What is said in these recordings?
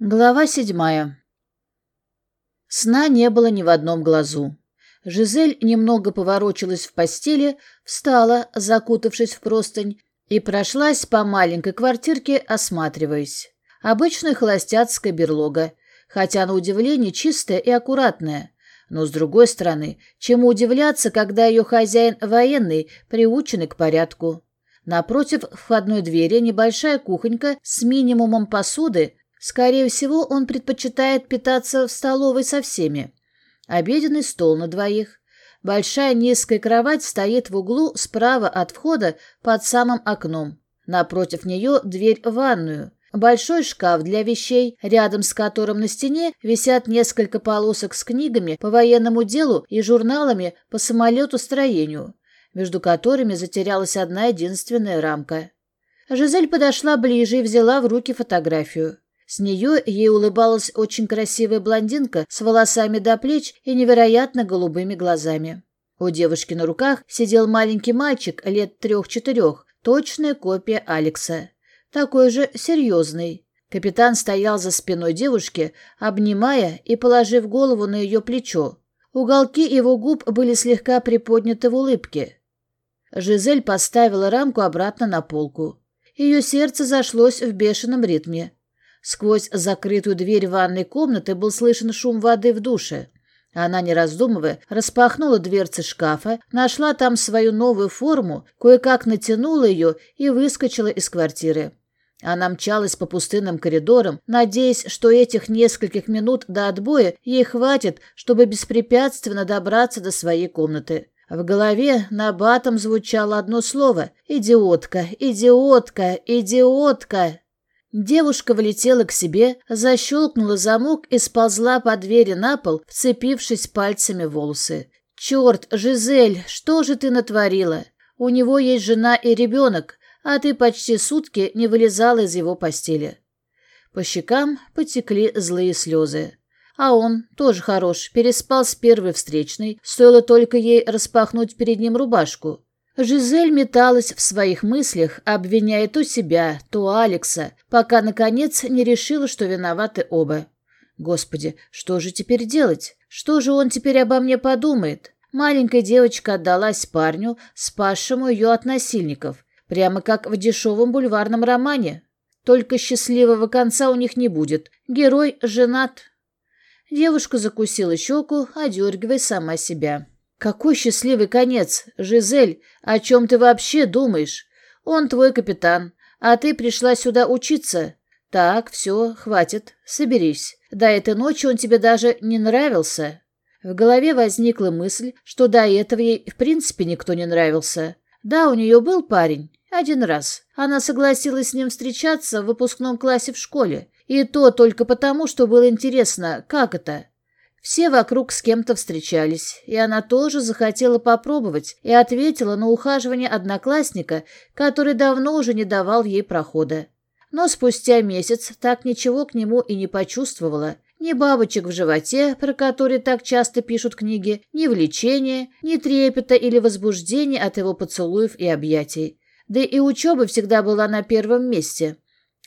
Глава седьмая. Сна не было ни в одном глазу. Жизель немного поворочилась в постели, встала, закутавшись в простынь, и прошлась по маленькой квартирке, осматриваясь. Обычная холостяцкая берлога, хотя на удивление чистая и аккуратная. Но, с другой стороны, чему удивляться, когда ее хозяин военный, приученный к порядку. Напротив входной двери небольшая кухонька с минимумом посуды – Скорее всего, он предпочитает питаться в столовой со всеми. Обеденный стол на двоих. Большая низкая кровать стоит в углу справа от входа под самым окном. Напротив нее дверь в ванную. Большой шкаф для вещей, рядом с которым на стене висят несколько полосок с книгами по военному делу и журналами по самолетостроению, между которыми затерялась одна единственная рамка. Жизель подошла ближе и взяла в руки фотографию. С нее ей улыбалась очень красивая блондинка с волосами до плеч и невероятно голубыми глазами. У девушки на руках сидел маленький мальчик лет трех-четырех, точная копия Алекса. Такой же серьезный. Капитан стоял за спиной девушки, обнимая и положив голову на ее плечо. Уголки его губ были слегка приподняты в улыбке. Жизель поставила рамку обратно на полку. Ее сердце зашлось в бешеном ритме. Сквозь закрытую дверь ванной комнаты был слышен шум воды в душе. Она, не раздумывая, распахнула дверцы шкафа, нашла там свою новую форму, кое-как натянула ее и выскочила из квартиры. Она мчалась по пустынным коридорам, надеясь, что этих нескольких минут до отбоя ей хватит, чтобы беспрепятственно добраться до своей комнаты. В голове на батом звучало одно слово «Идиотка! Идиотка! Идиотка!» Девушка влетела к себе, защелкнула замок и сползла по двери на пол, вцепившись пальцами в волосы. «Черт, Жизель, что же ты натворила? У него есть жена и ребенок, а ты почти сутки не вылезала из его постели». По щекам потекли злые слезы. А он, тоже хорош, переспал с первой встречной, стоило только ей распахнуть перед ним рубашку. Жизель металась в своих мыслях, обвиняя то себя, то Алекса, пока, наконец, не решила, что виноваты оба. Господи, что же теперь делать? Что же он теперь обо мне подумает? Маленькая девочка отдалась парню, спасшему ее от насильников, прямо как в дешевом бульварном романе. Только счастливого конца у них не будет. Герой женат. Девушка закусила щеку, одергивая сама себя. Какой счастливый конец, Жизель, о чем ты вообще думаешь? Он твой капитан, а ты пришла сюда учиться. Так, все, хватит, соберись. До этой ночи он тебе даже не нравился. В голове возникла мысль, что до этого ей в принципе никто не нравился. Да, у нее был парень. Один раз. Она согласилась с ним встречаться в выпускном классе в школе. И то только потому, что было интересно, как это все вокруг с кем-то встречались, и она тоже захотела попробовать и ответила на ухаживание одноклассника, который давно уже не давал ей прохода. Но спустя месяц так ничего к нему и не почувствовала. Ни бабочек в животе, про которые так часто пишут книги, ни влечения, ни трепета или возбуждения от его поцелуев и объятий. Да и учеба всегда была на первом месте.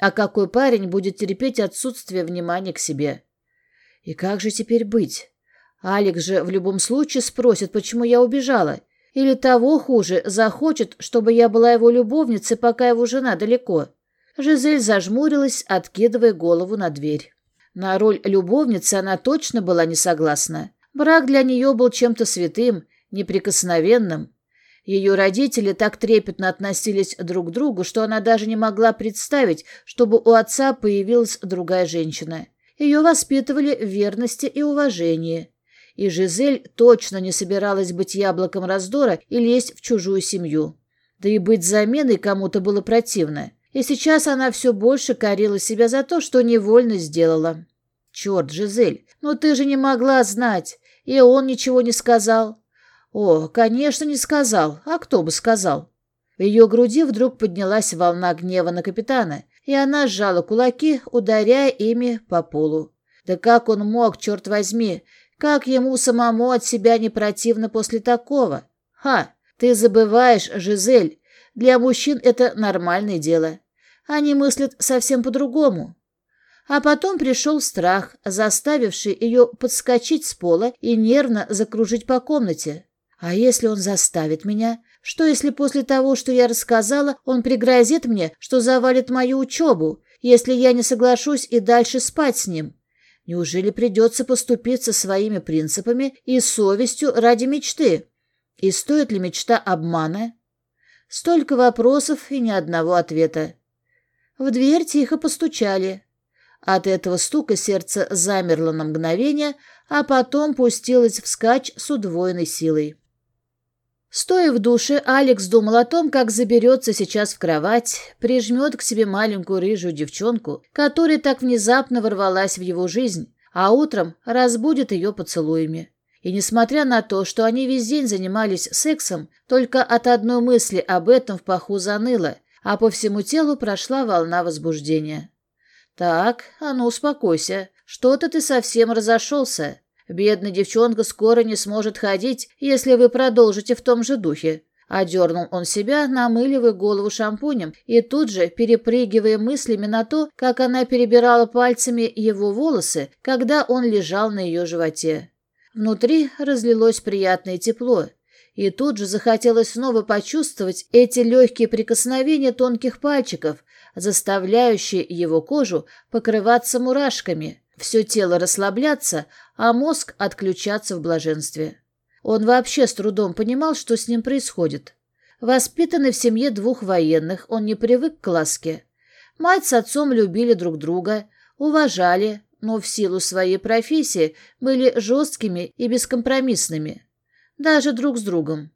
А какой парень будет терпеть отсутствие внимания к себе? И как же теперь быть? Алекс же в любом случае спросит, почему я убежала. Или того хуже, захочет, чтобы я была его любовницей, пока его жена далеко. Жизель зажмурилась, откидывая голову на дверь. На роль любовницы она точно была не согласна. Брак для нее был чем-то святым, неприкосновенным. Ее родители так трепетно относились друг к другу, что она даже не могла представить, чтобы у отца появилась другая женщина. Ее воспитывали в верности и уважении. И Жизель точно не собиралась быть яблоком раздора и лезть в чужую семью. Да и быть заменой кому-то было противно. И сейчас она все больше корила себя за то, что невольно сделала. «Черт, Жизель, ну ты же не могла знать, и он ничего не сказал». «О, конечно, не сказал. А кто бы сказал?» В ее груди вдруг поднялась волна гнева на капитана, и она сжала кулаки, ударяя ими по полу. Да как он мог, черт возьми, как ему самому от себя не противно после такого? Ха, ты забываешь, Жизель, для мужчин это нормальное дело. Они мыслят совсем по-другому. А потом пришел страх, заставивший ее подскочить с пола и нервно закружить по комнате. А если он заставит меня? Что если после того, что я рассказала, он пригрозит мне, что завалит мою учебу, если я не соглашусь и дальше спать с ним? Неужели придется поступиться своими принципами и совестью ради мечты? И стоит ли мечта обмана? Столько вопросов и ни одного ответа. В дверь тихо постучали. От этого стука сердце замерло на мгновение, а потом пустилось вскачь с удвоенной силой. Стоя в душе, Алекс думал о том, как заберется сейчас в кровать, прижмет к себе маленькую рыжую девчонку, которая так внезапно ворвалась в его жизнь, а утром разбудит ее поцелуями. И несмотря на то, что они весь день занимались сексом, только от одной мысли об этом в паху заныло, а по всему телу прошла волна возбуждения. «Так, а ну успокойся, что-то ты совсем разошелся. Бедная девчонка скоро не сможет ходить, если вы продолжите в том же духе». Одернул он себя, намыливая голову шампунем, и тут же, перепрыгивая мыслями на то, как она перебирала пальцами его волосы, когда он лежал на ее животе. Внутри разлилось приятное тепло, и тут же захотелось снова почувствовать эти легкие прикосновения тонких пальчиков, заставляющие его кожу покрываться мурашками. Все тело расслабляться, а мозг отключаться в блаженстве. Он вообще с трудом понимал, что с ним происходит. Воспитанный в семье двух военных, он не привык к ласке. Мать с отцом любили друг друга, уважали, но в силу своей профессии были жесткими и бескомпромиссными. Даже друг с другом.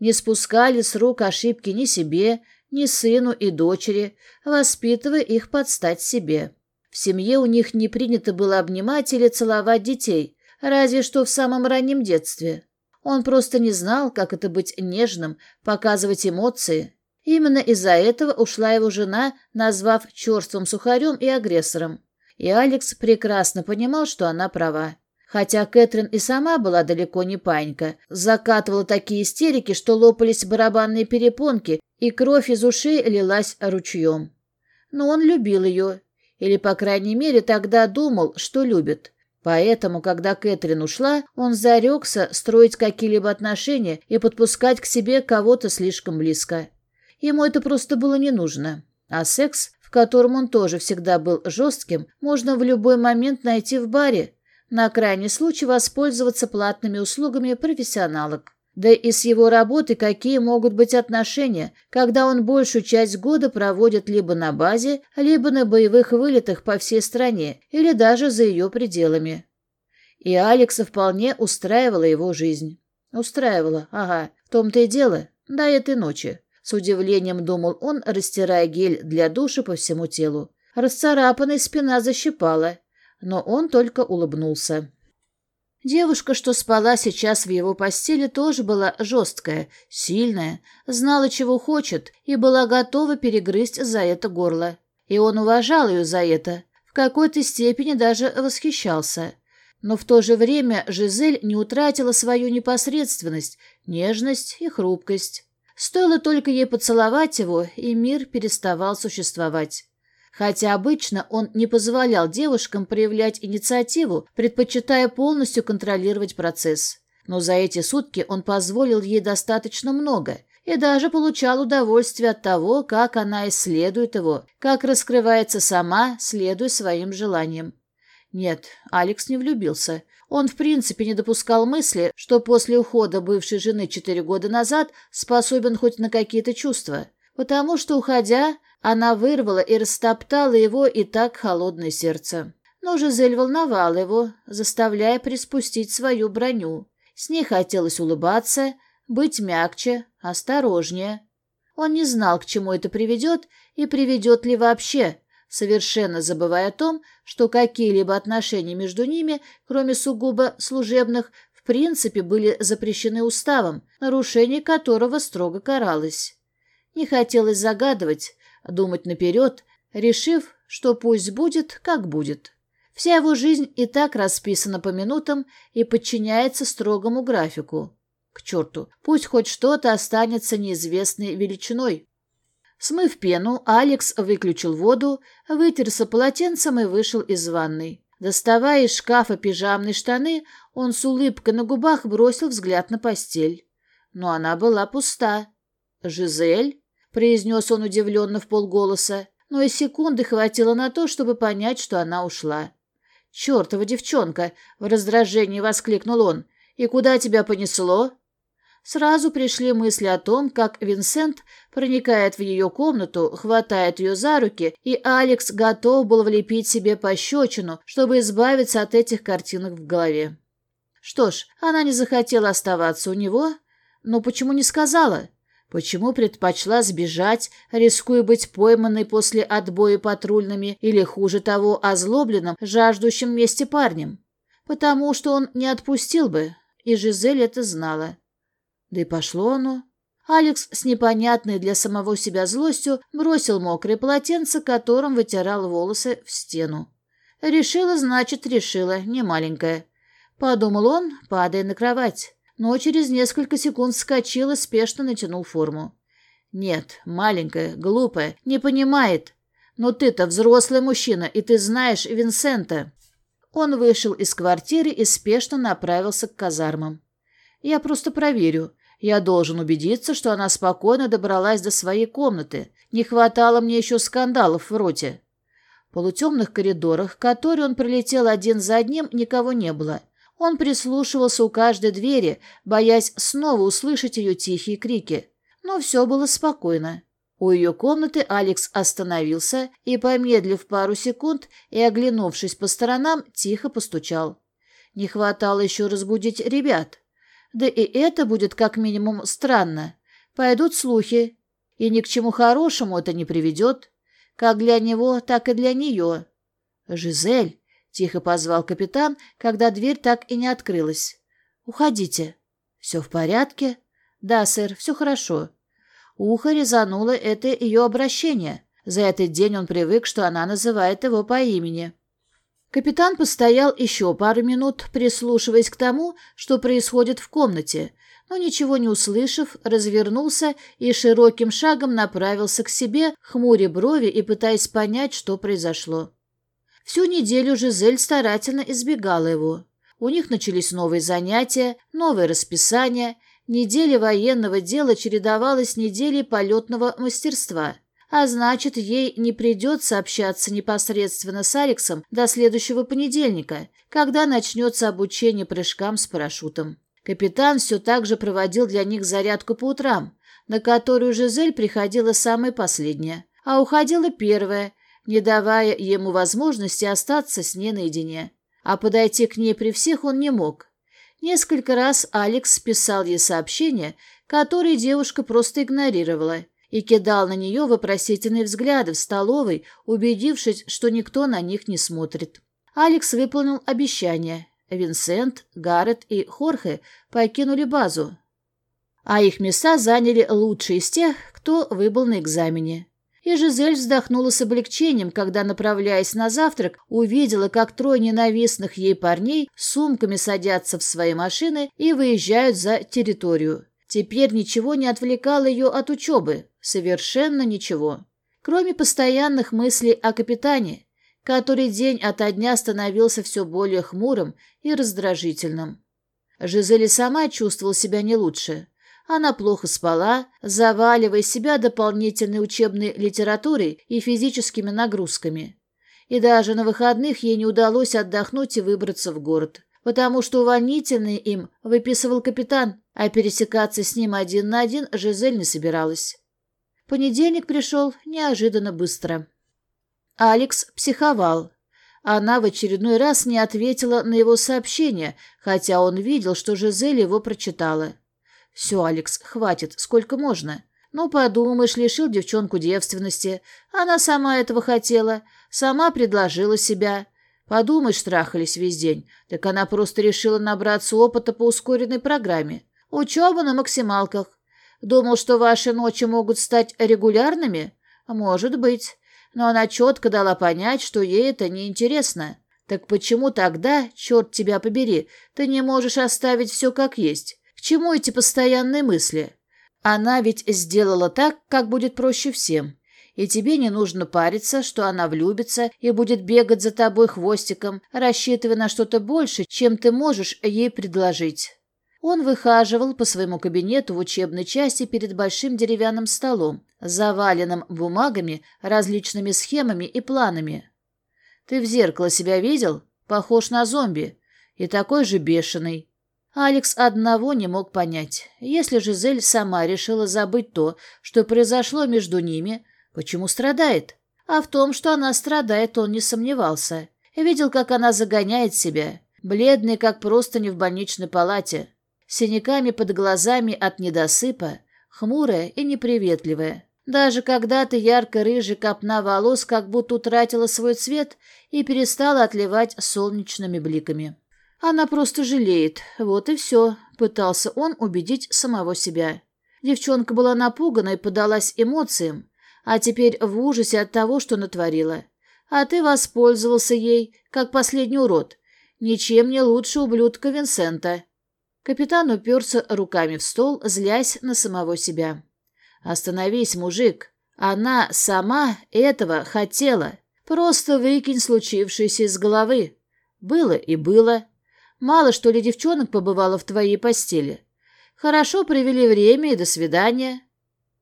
Не спускали с рук ошибки ни себе, ни сыну и дочери, воспитывая их под стать себе. В семье у них не принято было обнимать или целовать детей, разве что в самом раннем детстве. Он просто не знал, как это быть нежным, показывать эмоции. Именно из-за этого ушла его жена, назвав черством сухарем и агрессором. И Алекс прекрасно понимал, что она права. Хотя Кэтрин и сама была далеко не панька, закатывала такие истерики, что лопались барабанные перепонки, и кровь из ушей лилась ручьем. Но он любил ее или, по крайней мере, тогда думал, что любит. Поэтому, когда Кэтрин ушла, он зарекся строить какие-либо отношения и подпускать к себе кого-то слишком близко. Ему это просто было не нужно. А секс, в котором он тоже всегда был жестким, можно в любой момент найти в баре, на крайний случай воспользоваться платными услугами профессионалок. Да и с его работы какие могут быть отношения, когда он большую часть года проводит либо на базе, либо на боевых вылетах по всей стране или даже за ее пределами. И Алекса вполне устраивала его жизнь. Устраивала, ага, в том-то и дело, до этой ночи. С удивлением думал он, растирая гель для душа по всему телу. Расцарапанная спина защипала, но он только улыбнулся. Девушка, что спала сейчас в его постели, тоже была жесткая, сильная, знала, чего хочет, и была готова перегрызть за это горло. И он уважал ее за это, в какой-то степени даже восхищался. Но в то же время Жизель не утратила свою непосредственность, нежность и хрупкость. Стоило только ей поцеловать его, и мир переставал существовать. Хотя обычно он не позволял девушкам проявлять инициативу, предпочитая полностью контролировать процесс. Но за эти сутки он позволил ей достаточно много и даже получал удовольствие от того, как она исследует его, как раскрывается сама, следуя своим желаниям. Нет, Алекс не влюбился. Он в принципе не допускал мысли, что после ухода бывшей жены четыре года назад способен хоть на какие-то чувства. Потому что, уходя, она вырвала и растоптала его и так холодное сердце. но же Зель волновал его, заставляя приспустить свою броню. С ней хотелось улыбаться, быть мягче, осторожнее. Он не знал, к чему это приведет и приведет ли вообще, совершенно забывая о том, что какие-либо отношения между ними, кроме сугубо служебных, в принципе были запрещены уставом, нарушение которого строго каралось. Не хотелось загадывать, думать наперед, решив, что пусть будет, как будет. Вся его жизнь и так расписана по минутам и подчиняется строгому графику. К черту, пусть хоть что-то останется неизвестной величиной. Смыв пену, Алекс выключил воду, вытерся полотенцем и вышел из ванной. Доставая из шкафа пижамные штаны, он с улыбкой на губах бросил взгляд на постель. Но она была пуста. «Жизель?» произнес он удивленно в полголоса, но и секунды хватило на то, чтобы понять, что она ушла. «Чертова девчонка!» — в раздражении воскликнул он. «И куда тебя понесло?» Сразу пришли мысли о том, как Винсент проникает в ее комнату, хватает ее за руки, и Алекс готов был влепить себе пощечину, чтобы избавиться от этих картинок в голове. Что ж, она не захотела оставаться у него, но почему не сказала? Почему предпочла сбежать, рискуя быть пойманной после отбоя патрульными или, хуже того, озлобленным, жаждущим мести парнем? Потому что он не отпустил бы, и Жизель это знала. Да и пошло оно. Алекс с непонятной для самого себя злостью бросил мокрое полотенце, которым вытирал волосы в стену. «Решила, значит, решила, не маленькая», — подумал он, падая на кровать но через несколько секунд вскочил и спешно натянул форму. «Нет, маленькая, глупая, не понимает. Но ты-то взрослый мужчина, и ты знаешь Винсента». Он вышел из квартиры и спешно направился к казармам. «Я просто проверю. Я должен убедиться, что она спокойно добралась до своей комнаты. Не хватало мне еще скандалов в роте». В полутемных коридорах, которые он пролетел один за одним, никого не было – он прислушивался у каждой двери, боясь снова услышать ее тихие крики. Но все было спокойно. У ее комнаты Алекс остановился и, помедлив пару секунд и оглянувшись по сторонам, тихо постучал. Не хватало еще разбудить ребят. Да и это будет как минимум странно. Пойдут слухи, и ни к чему хорошему это не приведет. Как для него, так и для нее. «Жизель!» Тихо позвал капитан, когда дверь так и не открылась. «Уходите». «Все в порядке?» «Да, сэр, все хорошо». Ухо резануло это ее обращение. За этот день он привык, что она называет его по имени. Капитан постоял еще пару минут, прислушиваясь к тому, что происходит в комнате, но ничего не услышав, развернулся и широким шагом направился к себе, хмуря брови и пытаясь понять, что произошло. Всю неделю Жизель старательно избегала его. У них начались новые занятия, новые расписания. Неделя военного дела чередовалась с неделей полетного мастерства. А значит, ей не придется общаться непосредственно с Алексом до следующего понедельника, когда начнется обучение прыжкам с парашютом. Капитан все так же проводил для них зарядку по утрам, на которую Жизель приходила самая последняя, а уходила первая, не давая ему возможности остаться с ней наедине. А подойти к ней при всех он не мог. Несколько раз Алекс писал ей сообщения, которые девушка просто игнорировала, и кидал на нее вопросительные взгляды в столовой, убедившись, что никто на них не смотрит. Алекс выполнил обещание. Винсент, Гаррет и Хорхе покинули базу, а их места заняли лучшие из тех, кто выбыл на экзамене. И же Зель вздохнула с облегчением, когда, направляясь на завтрак, увидела, как трое ненавистных ей парней сумками садятся в свои машины и выезжают за территорию. Теперь ничего не отвлекало ее от учебы. Совершенно ничего. Кроме постоянных мыслей о капитане, который день ото дня становился все более хмурым и раздражительным. Жизель сама чувствовала себя не лучше. Она плохо спала, заваливая себя дополнительной учебной литературой и физическими нагрузками. И даже на выходных ей не удалось отдохнуть и выбраться в город, потому что увольнительный им выписывал капитан, а пересекаться с ним один на один Жизель не собиралась. Понедельник пришел неожиданно быстро. Алекс психовал. Она в очередной раз не ответила на его сообщение, хотя он видел, что Жизель его прочитала. «Все, Алекс, хватит, сколько можно?» «Ну, подумаешь, лишил девчонку девственности. Она сама этого хотела, сама предложила себя. Подумаешь, трахались весь день. Так она просто решила набраться опыта по ускоренной программе. Учеба на максималках. Думал, что ваши ночи могут стать регулярными? Может быть. Но она четко дала понять, что ей это неинтересно. Так почему тогда, черт тебя побери, ты не можешь оставить все как есть?» К чему эти постоянные мысли? Она ведь сделала так, как будет проще всем. И тебе не нужно париться, что она влюбится и будет бегать за тобой хвостиком, рассчитывая на что-то больше, чем ты можешь ей предложить. Он выхаживал по своему кабинету в учебной части перед большим деревянным столом, заваленным бумагами, различными схемами и планами. «Ты в зеркало себя видел? Похож на зомби. И такой же бешеный. Алекс одного не мог понять. Если Жизель сама решила забыть то, что произошло между ними, почему страдает? А в том, что она страдает, он не сомневался. И Видел, как она загоняет себя, бледная, как просто не в больничной палате, синяками под глазами от недосыпа, хмурая и неприветливая. Даже когда-то ярко-рыжий копна волос как будто утратила свой цвет и перестала отливать солнечными бликами. Она просто жалеет. Вот и все. Пытался он убедить самого себя. Девчонка была напугана и поддалась эмоциям, а теперь в ужасе от того, что натворила. А ты воспользовался ей, как последний урод. Ничем не лучше ублюдка Винсента. Капитан уперся руками в стол, злясь на самого себя. «Остановись, мужик. Она сама этого хотела. Просто выкинь случившееся из головы. Было и было». Мало что ли девчонок побывало в твоей постели. Хорошо провели время и до свидания».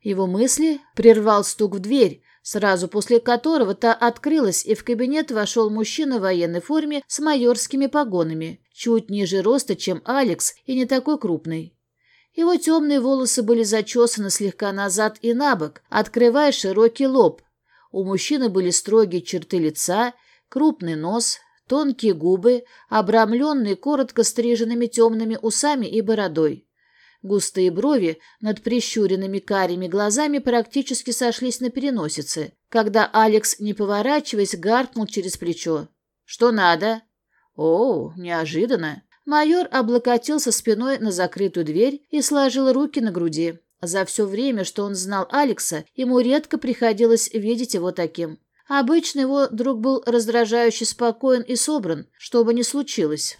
Его мысли прервал стук в дверь, сразу после которого та открылась, и в кабинет вошел мужчина в военной форме с майорскими погонами, чуть ниже роста, чем Алекс, и не такой крупный. Его темные волосы были зачесаны слегка назад и на бок, открывая широкий лоб. У мужчины были строгие черты лица, крупный нос, тонкие губы, обрамленные коротко стриженными темными усами и бородой. Густые брови над прищуренными карими глазами практически сошлись на переносице, когда Алекс, не поворачиваясь, гаркнул через плечо. «Что надо?» «О, неожиданно!» Майор облокотился спиной на закрытую дверь и сложил руки на груди. За все время, что он знал Алекса, ему редко приходилось видеть его таким. Обычно его друг был раздражающе спокоен и собран, что бы ни случилось.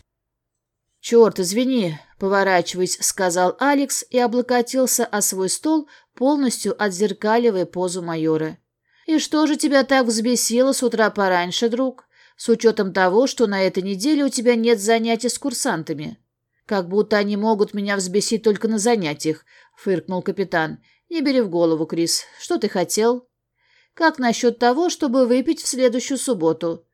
«Черт, извини», — поворачиваясь, сказал Алекс и облокотился о свой стол, полностью отзеркаливая позу майора. «И что же тебя так взбесило с утра пораньше, друг, с учетом того, что на этой неделе у тебя нет занятий с курсантами?» «Как будто они могут меня взбесить только на занятиях», — фыркнул капитан. «Не бери в голову, Крис. Что ты хотел?» Как насчет того, чтобы выпить в следующую субботу?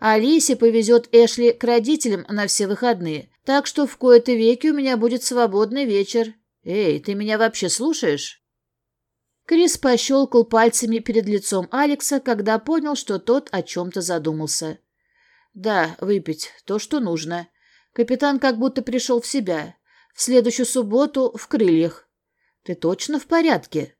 Алисе повезет Эшли к родителям на все выходные, так что в кои-то веки у меня будет свободный вечер. Эй, ты меня вообще слушаешь?» Крис пощелкал пальцами перед лицом Алекса, когда понял, что тот о чем-то задумался. «Да, выпить. То, что нужно. Капитан как будто пришел в себя. В следующую субботу в крыльях. Ты точно в порядке?»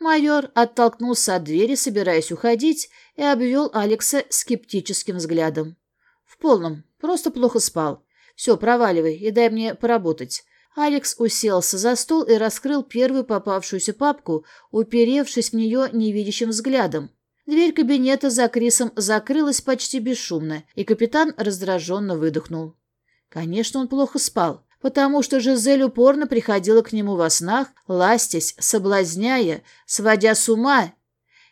Майор оттолкнулся от двери, собираясь уходить, и обвел Алекса скептическим взглядом. «В полном. Просто плохо спал. Все, проваливай и дай мне поработать». Алекс уселся за стол и раскрыл первую попавшуюся папку, уперевшись в нее невидящим взглядом. Дверь кабинета за Крисом закрылась почти бесшумно, и капитан раздраженно выдохнул. Конечно, он плохо спал потому что Жизель упорно приходила к нему во снах, ластясь, соблазняя, сводя с ума.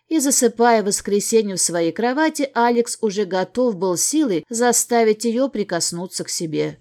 И засыпая в воскресенье в своей кровати, Алекс уже готов был силой заставить ее прикоснуться к себе.